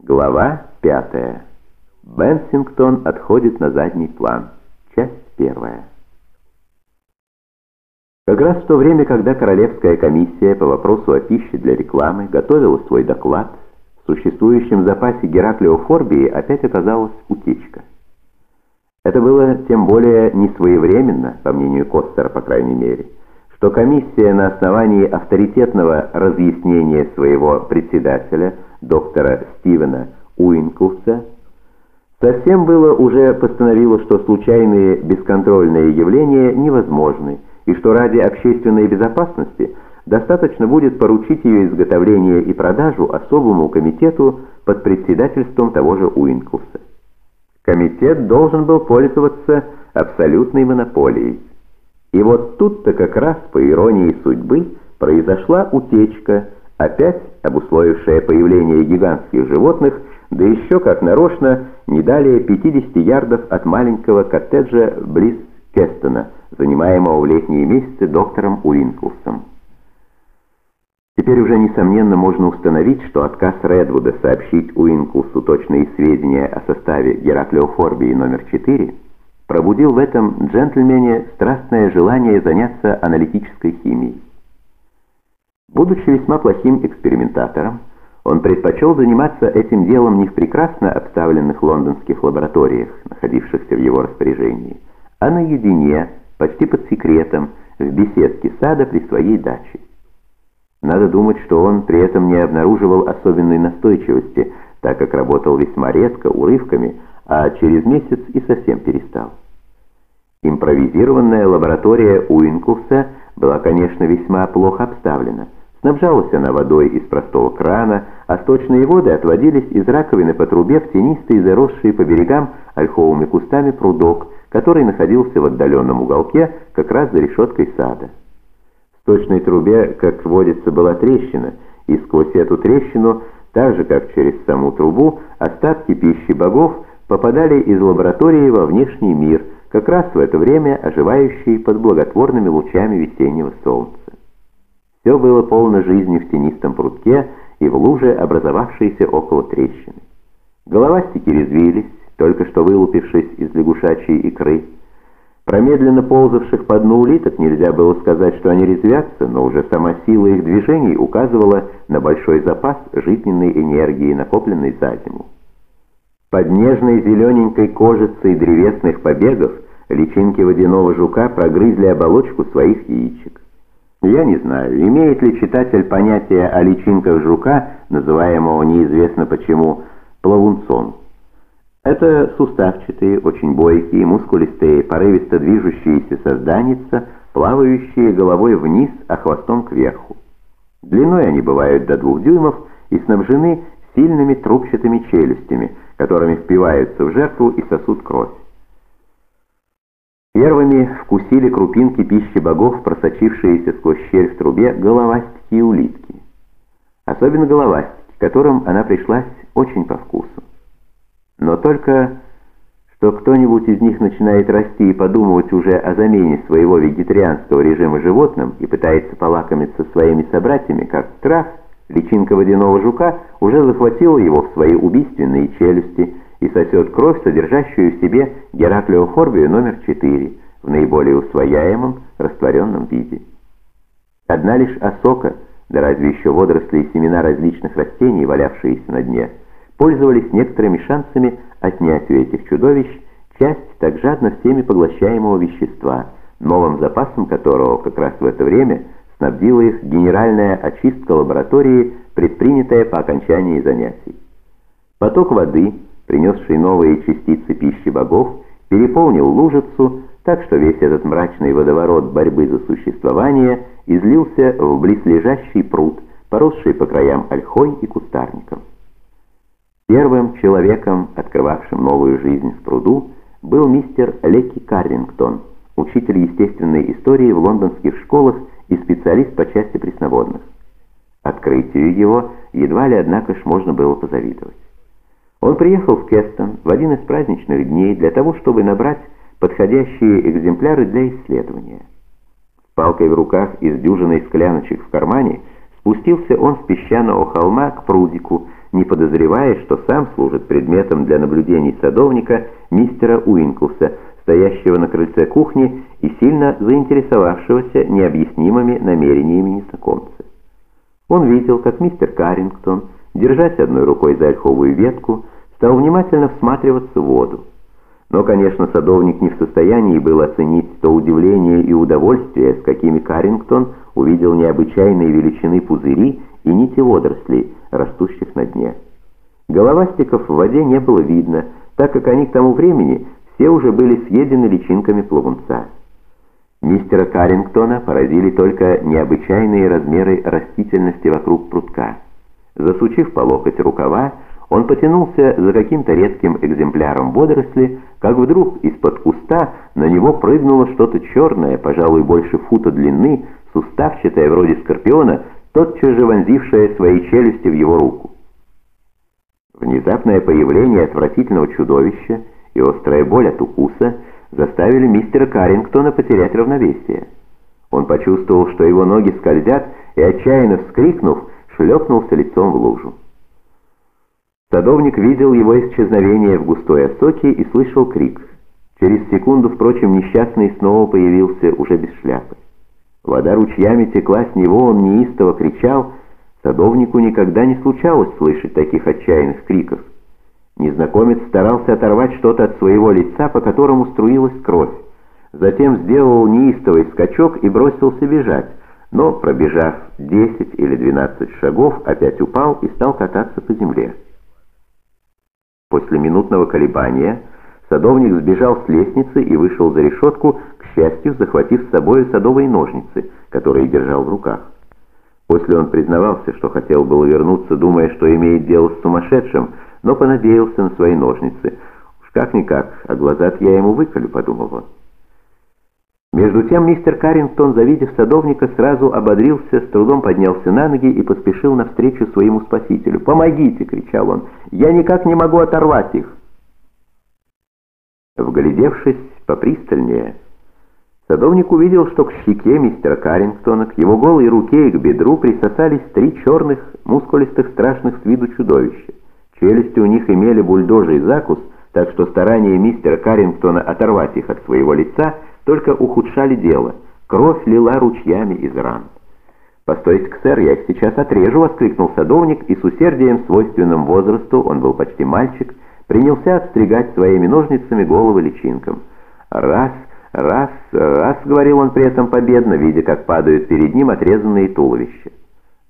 Глава пятая. Бенсингтон отходит на задний план. Часть первая. Как раз в то время, когда Королевская комиссия по вопросу о пище для рекламы готовила свой доклад, в существующем запасе Гераклеофорбии опять оказалась утечка. Это было тем более несвоевременно, по мнению Костера, по крайней мере, что комиссия на основании авторитетного разъяснения своего председателя, доктора Стивена Уинклса, совсем было уже постановила, что случайные бесконтрольные явления невозможны, и что ради общественной безопасности достаточно будет поручить ее изготовление и продажу особому комитету под председательством того же Уинклса. Комитет должен был пользоваться абсолютной монополией. И вот тут-то как раз, по иронии судьбы, произошла утечка, опять обусловившая появление гигантских животных, да еще как нарочно не далее 50 ярдов от маленького коттеджа близ Кестона, занимаемого в летние месяцы доктором Уинклсом. Теперь уже, несомненно, можно установить, что отказ Редвуда сообщить Уинклсу точные сведения о составе Гераклеофорбии номер 4 пробудил в этом джентльмене страстное желание заняться аналитической химией. Будучи весьма плохим экспериментатором, он предпочел заниматься этим делом не в прекрасно обставленных лондонских лабораториях, находившихся в его распоряжении, а наедине, почти под секретом, в беседке сада при своей даче. Надо думать, что он при этом не обнаруживал особенной настойчивости, так как работал весьма редко, урывками, а через месяц и совсем перестал. Импровизированная лаборатория Уинкуса была, конечно, весьма плохо обставлена. Снабжалась она водой из простого крана, а сточные воды отводились из раковины по трубе в тенистый, заросший по берегам ольховыми кустами прудок, который находился в отдаленном уголке как раз за решеткой сада. В сточной трубе, как водится, была трещина, и сквозь эту трещину, так же как через саму трубу, остатки пищи богов попадали из лаборатории во внешний мир, как раз в это время оживающий под благотворными лучами весеннего солнца. Все было полно жизни в тенистом прутке и в луже, образовавшейся около трещины. Головастики резвились, только что вылупившись из лягушачьей икры. Про медленно ползавших по дну улиток нельзя было сказать, что они резвятся, но уже сама сила их движений указывала на большой запас жизненной энергии, накопленной за зиму. Под нежной зелененькой кожицей древесных побегов личинки водяного жука прогрызли оболочку своих яичек. Я не знаю, имеет ли читатель понятие о личинках жука, называемого неизвестно почему плавунцом. Это суставчатые, очень бойкие, мускулистые, порывисто движущиеся созданица, плавающие головой вниз, а хвостом кверху. Длиной они бывают до двух дюймов и снабжены сильными трубчатыми челюстями, которыми впиваются в жертву и сосут кровь. Первыми вкусили крупинки пищи богов, просочившиеся сквозь щель в трубе, головастики и улитки. Особенно головастики, которым она пришлась очень по вкусу. Но только что кто-нибудь из них начинает расти и подумывать уже о замене своего вегетарианского режима животным и пытается полакомиться своими собратьями, как страх, личинка водяного жука уже захватила его в свои убийственные челюсти – и сосет кровь, содержащую в себе гераклеофорбию номер 4 в наиболее усвояемом растворенном виде. Одна лишь осока, да разве еще водоросли и семена различных растений, валявшиеся на дне, пользовались некоторыми шансами отнять у этих чудовищ часть так жадно всеми поглощаемого вещества, новым запасом которого как раз в это время снабдила их генеральная очистка лаборатории, предпринятая по окончании занятий. Поток воды – принесший новые частицы пищи богов, переполнил лужицу, так что весь этот мрачный водоворот борьбы за существование излился в близлежащий пруд, поросший по краям ольхой и кустарником. Первым человеком, открывавшим новую жизнь в пруду, был мистер Лекки Каррингтон, учитель естественной истории в лондонских школах и специалист по части пресноводных. Открытию его едва ли, однако ж, можно было позавидовать. Он приехал в Кестон в один из праздничных дней для того, чтобы набрать подходящие экземпляры для исследования. С палкой в руках и с дюжиной скляночек в кармане, Спустился он с песчаного холма к прудику, не подозревая, что сам служит предметом для наблюдений садовника мистера Уинклса, стоящего на крыльце кухни и сильно заинтересовавшегося необъяснимыми намерениями незнакомца. Он видел, как мистер Каррингтон, держась одной рукой за ольховую ветку, стал внимательно всматриваться в воду. Но, конечно, садовник не в состоянии был оценить то удивление и удовольствие, с какими Каррингтон увидел необычайные величины пузыри и нити водорослей, растущих на дне. Головастиков в воде не было видно, так как они к тому времени все уже были съедены личинками плавунца. Мистера Каррингтона поразили только необычайные размеры растительности вокруг прутка. Засучив по локоть рукава, он потянулся за каким-то редким экземпляром водоросли, как вдруг из-под куста на него прыгнуло что-то черное, пожалуй, больше фута длины, суставчатое, вроде скорпиона, тотчас же вонзившее свои челюсти в его руку. Внезапное появление отвратительного чудовища и острая боль от укуса заставили мистера Каррингтона потерять равновесие. Он почувствовал, что его ноги скользят, и, отчаянно вскрикнув, шлепнулся лицом в лужу. Садовник видел его исчезновение в густой осоке и слышал крик. Через секунду, впрочем, несчастный снова появился уже без шляпы. Вода ручьями текла с него, он неистово кричал. Садовнику никогда не случалось слышать таких отчаянных криков. Незнакомец старался оторвать что-то от своего лица, по которому струилась кровь. Затем сделал неистовый скачок и бросился бежать, но, пробежав 10 или 12 шагов, опять упал и стал кататься по земле. После минутного колебания садовник сбежал с лестницы и вышел за решетку, к счастью, захватив с собой садовые ножницы, которые держал в руках. После он признавался, что хотел было вернуться, думая, что имеет дело с сумасшедшим, но понадеялся на свои ножницы. «Уж как-никак, а глаза я ему выколю», — подумал он. Между тем мистер Каррингтон, завидев садовника, сразу ободрился, с трудом поднялся на ноги и поспешил навстречу своему спасителю. «Помогите!» — кричал он. «Я никак не могу оторвать их!» Вглядевшись попристальнее, садовник увидел, что к щеке мистера Каррингтона, к его голой руке и к бедру присосались три черных, мускулистых, страшных с виду чудовища. Челюсти у них имели бульдожий закус, так что старания мистера Каррингтона оторвать их от своего лица — только ухудшали дело. Кровь лила ручьями из ран. «Постойте-ка, сэр, я их сейчас отрежу!» — воскликнул садовник, и с усердием, свойственным возрасту, он был почти мальчик, принялся отстригать своими ножницами головы личинкам. «Раз, раз, раз!» — говорил он при этом победно, видя, как падают перед ним отрезанные туловища.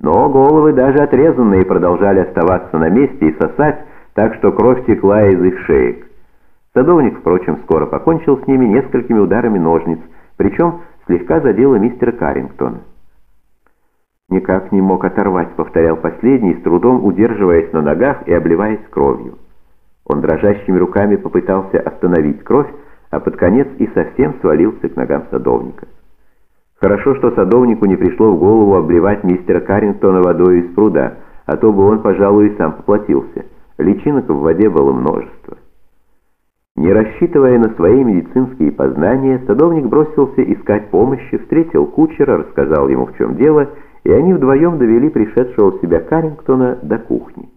Но головы, даже отрезанные, продолжали оставаться на месте и сосать, так что кровь текла из их шеек. Садовник, впрочем, скоро покончил с ними несколькими ударами ножниц, причем слегка задело мистера Каррингтона. «Никак не мог оторвать», — повторял последний, с трудом удерживаясь на ногах и обливаясь кровью. Он дрожащими руками попытался остановить кровь, а под конец и совсем свалился к ногам садовника. Хорошо, что садовнику не пришло в голову обливать мистера Каррингтона водой из пруда, а то бы он, пожалуй, и сам поплатился. Личинок в воде было множество. Не рассчитывая на свои медицинские познания, садовник бросился искать помощи, встретил кучера, рассказал ему в чем дело, и они вдвоем довели пришедшего в себя Каррингтона до кухни.